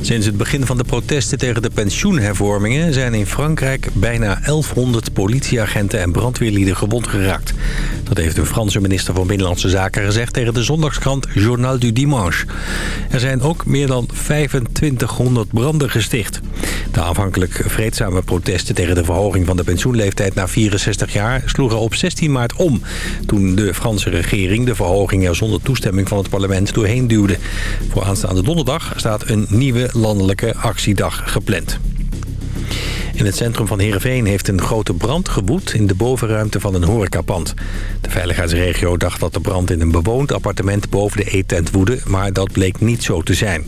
Sinds het begin van de protesten tegen de pensioenhervormingen... zijn in Frankrijk bijna 1100 politieagenten en brandweerlieden gewond geraakt. Dat heeft de Franse minister van Binnenlandse Zaken gezegd... tegen de zondagskrant Journal du Dimanche. Er zijn ook meer dan 2500 branden gesticht. De aanvankelijk vreedzame protesten tegen de verhoging van de pensioenleeftijd... naar 64 jaar sloegen op 16 maart om... toen de Franse regering de verhoging er zonder toestemming van het parlement doorheen duwde. Voor aanstaande donderdag staat een nieuwe landelijke actiedag gepland. In het centrum van Heerenveen heeft een grote brand gewoed in de bovenruimte van een horecapand. De veiligheidsregio dacht dat de brand in een bewoond appartement boven de eetent woedde, maar dat bleek niet zo te zijn.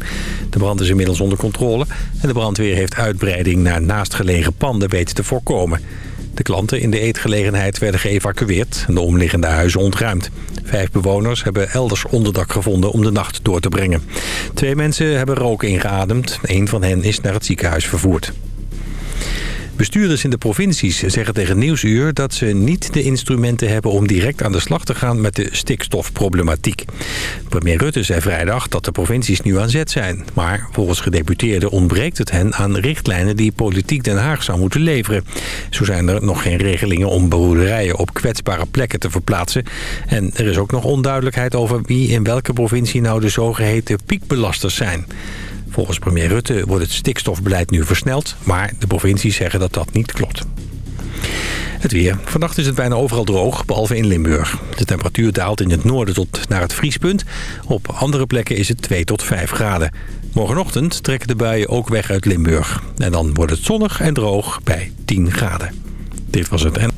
De brand is inmiddels onder controle en de brandweer heeft uitbreiding naar naastgelegen panden weten te voorkomen. De klanten in de eetgelegenheid werden geëvacueerd en de omliggende huizen ontruimd. Vijf bewoners hebben elders onderdak gevonden om de nacht door te brengen. Twee mensen hebben rook ingeademd. Een van hen is naar het ziekenhuis vervoerd. Bestuurders in de provincies zeggen tegen Nieuwsuur dat ze niet de instrumenten hebben om direct aan de slag te gaan met de stikstofproblematiek. Premier Rutte zei vrijdag dat de provincies nu aan zet zijn. Maar volgens gedeputeerden ontbreekt het hen aan richtlijnen die politiek Den Haag zou moeten leveren. Zo zijn er nog geen regelingen om beroerderijen op kwetsbare plekken te verplaatsen. En er is ook nog onduidelijkheid over wie in welke provincie nou de zogeheten piekbelasters zijn. Volgens premier Rutte wordt het stikstofbeleid nu versneld... maar de provincies zeggen dat dat niet klopt. Het weer. Vannacht is het bijna overal droog, behalve in Limburg. De temperatuur daalt in het noorden tot naar het vriespunt. Op andere plekken is het 2 tot 5 graden. Morgenochtend trekken de buien ook weg uit Limburg. En dan wordt het zonnig en droog bij 10 graden. Dit was het.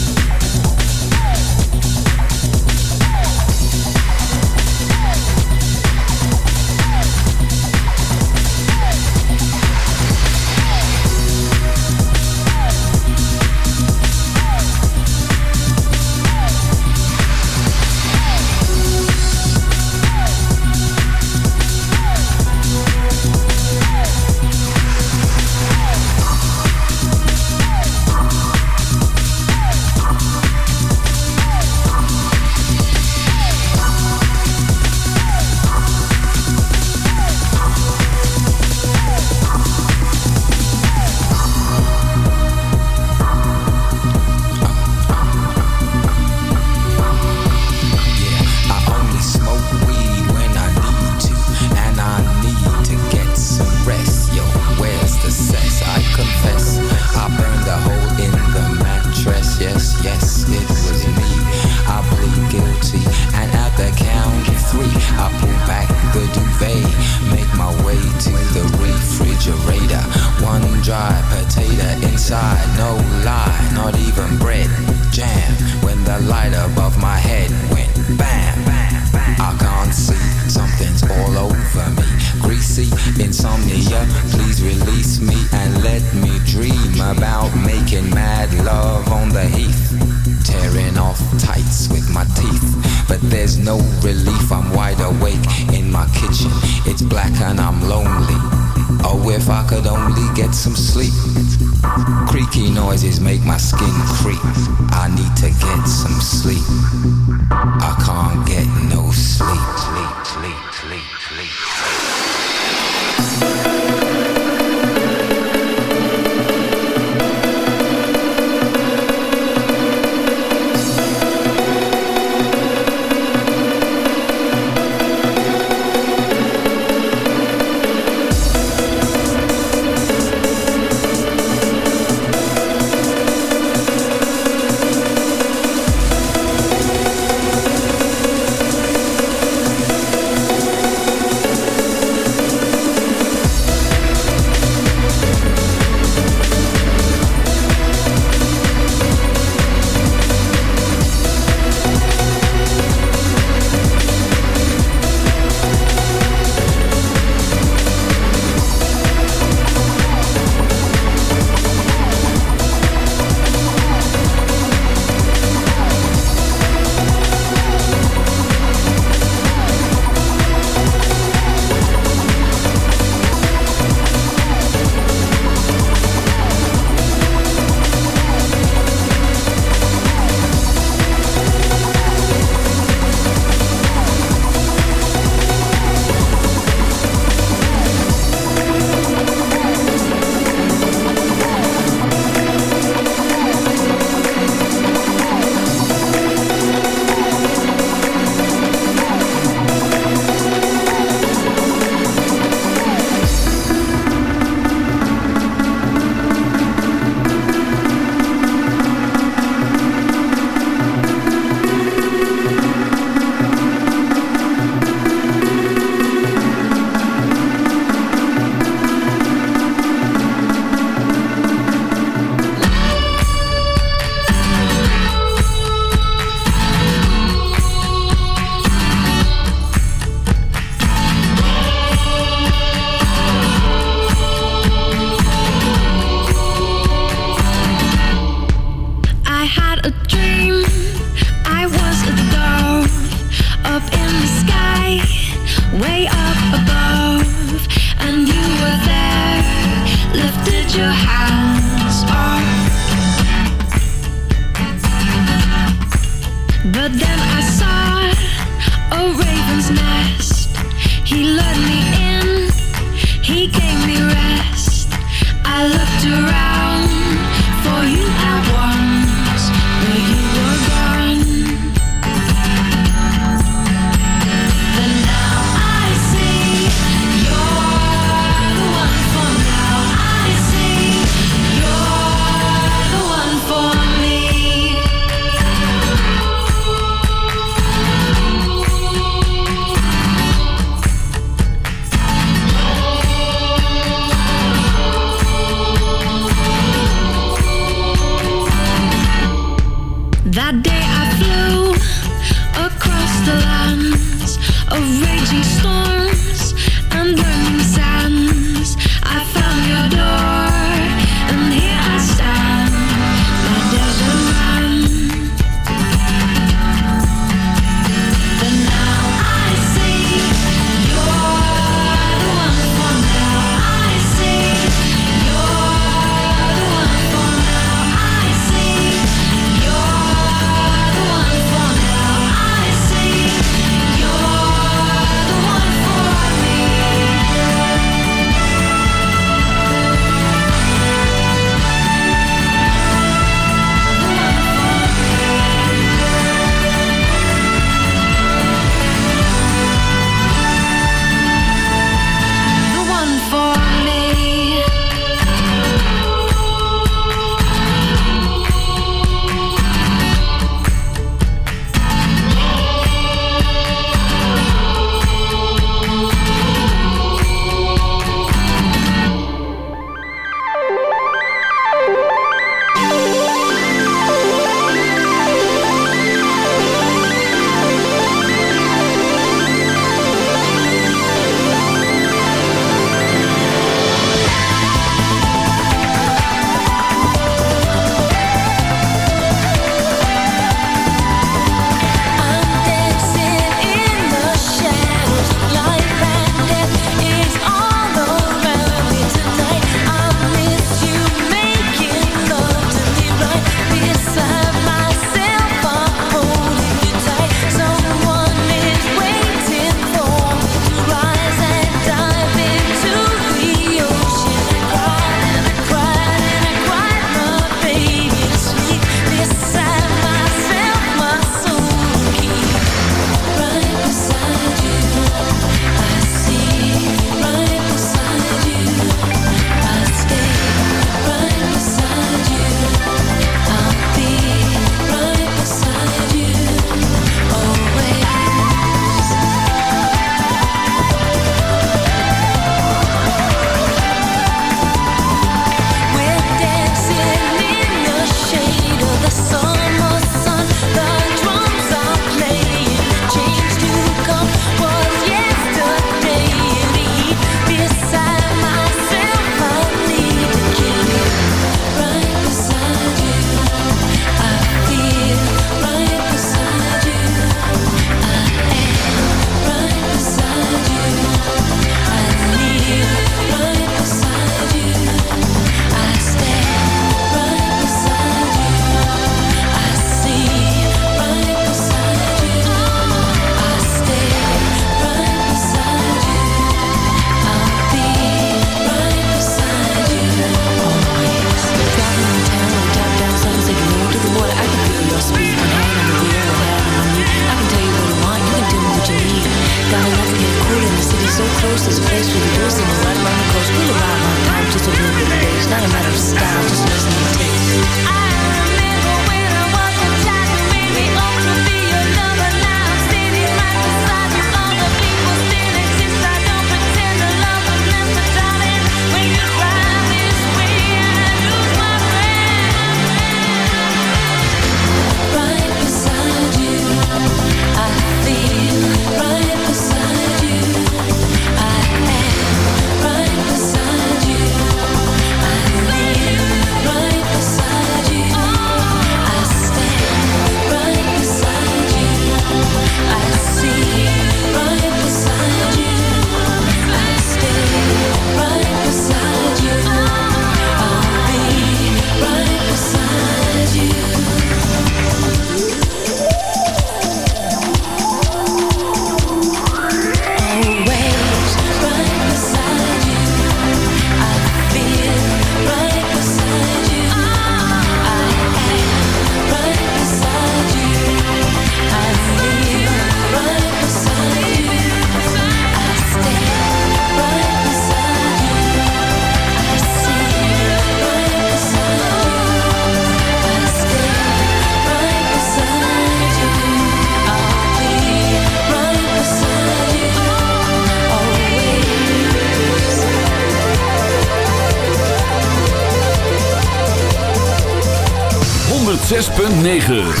9.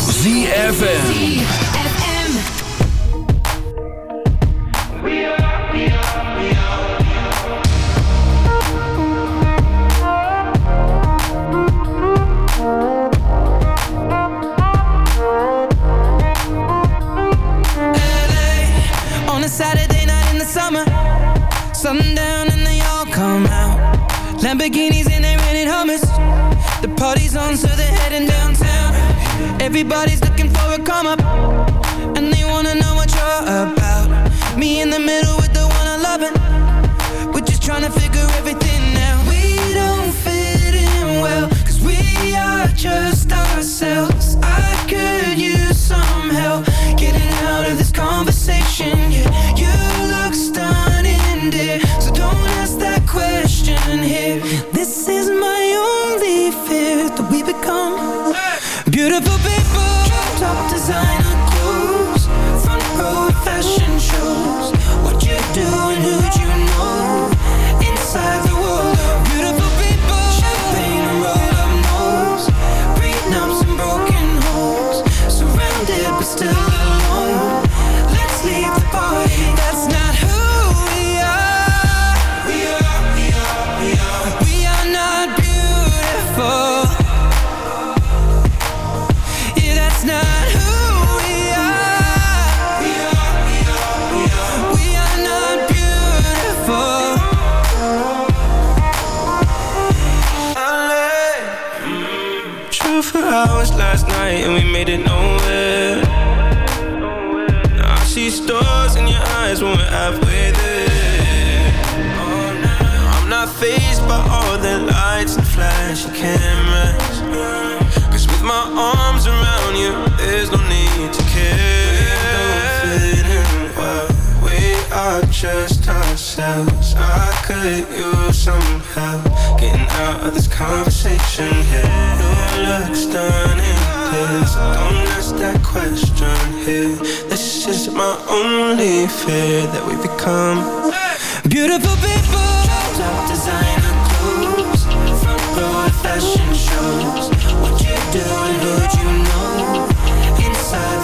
Everybody's arms around you. There's no need to care. We don't fit in well. We are just ourselves. I could use some help getting out of this conversation here. Your looks stunning. Please don't ask that question here. This is my only fear that we become beautiful people. Top designer. Broad fashion shows. What you do and who'd you know? Inside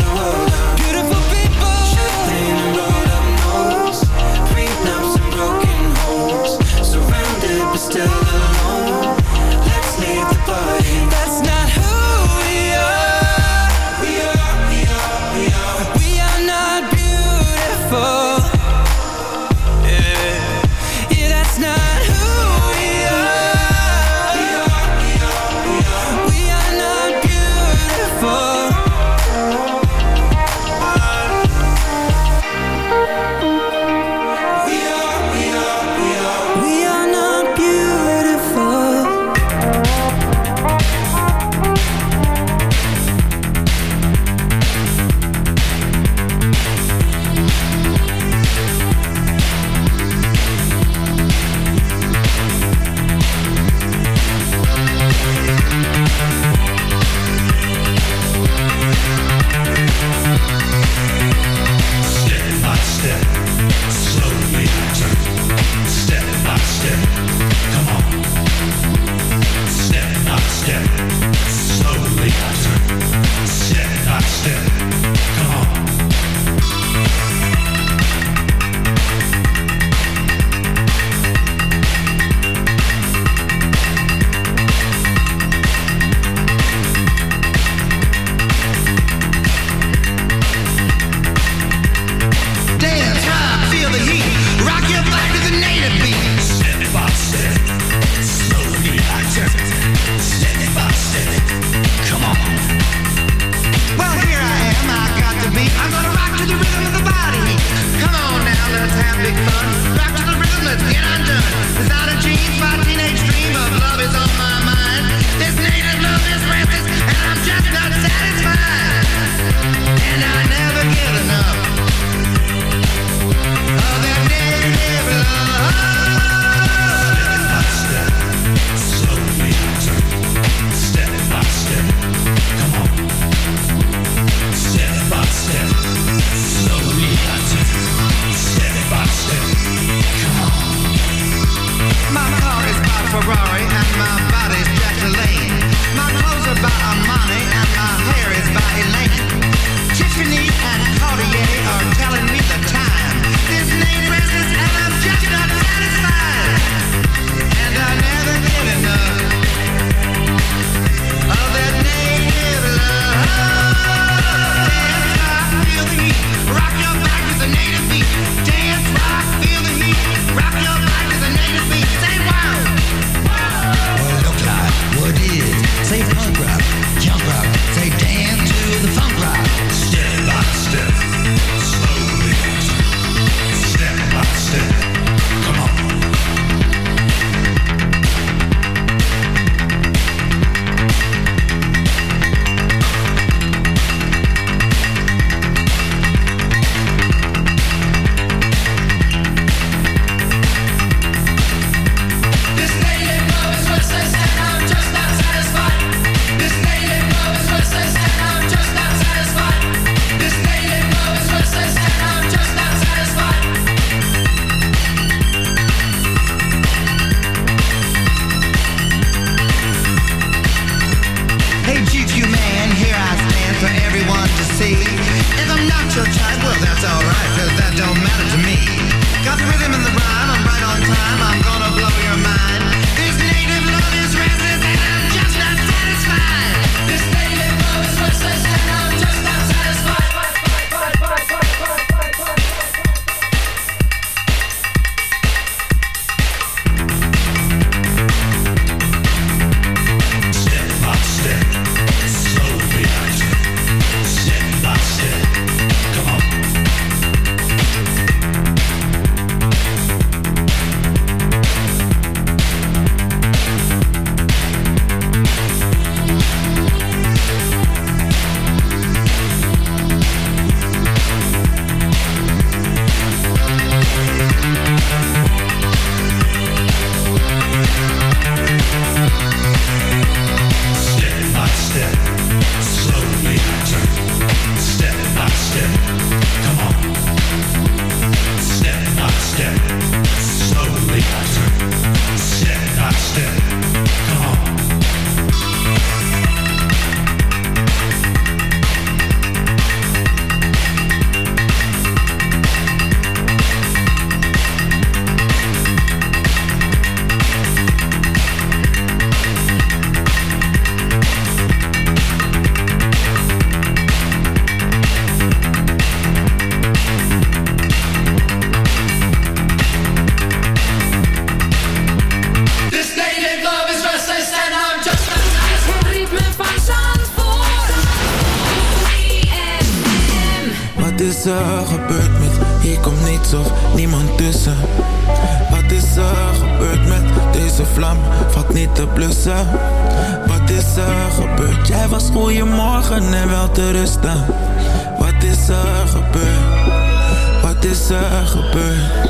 is er gebeurd?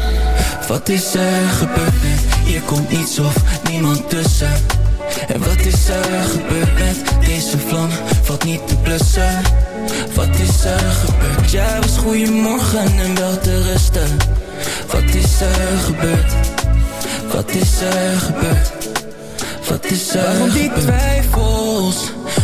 Wat is er gebeurd met hier komt niets of niemand tussen? En wat is er gebeurd met deze vlam? Valt niet te blussen. Wat is er gebeurd? Jij was goeiemorgen en wel te rusten. Wat is er gebeurd? Wat is er gebeurd? Wat is er Waarom die twijfels?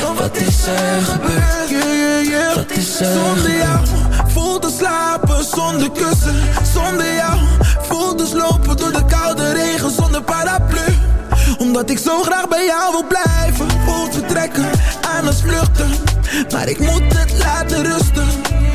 Wat is er gebeurd? Wat is er Zonder jou voel te slapen zonder kussen. Zonder jou voel te slopen door de koude regen zonder paraplu. Omdat ik zo graag bij jou wil blijven. Voel vertrekken aan het vluchten. Maar ik moet het laten rusten.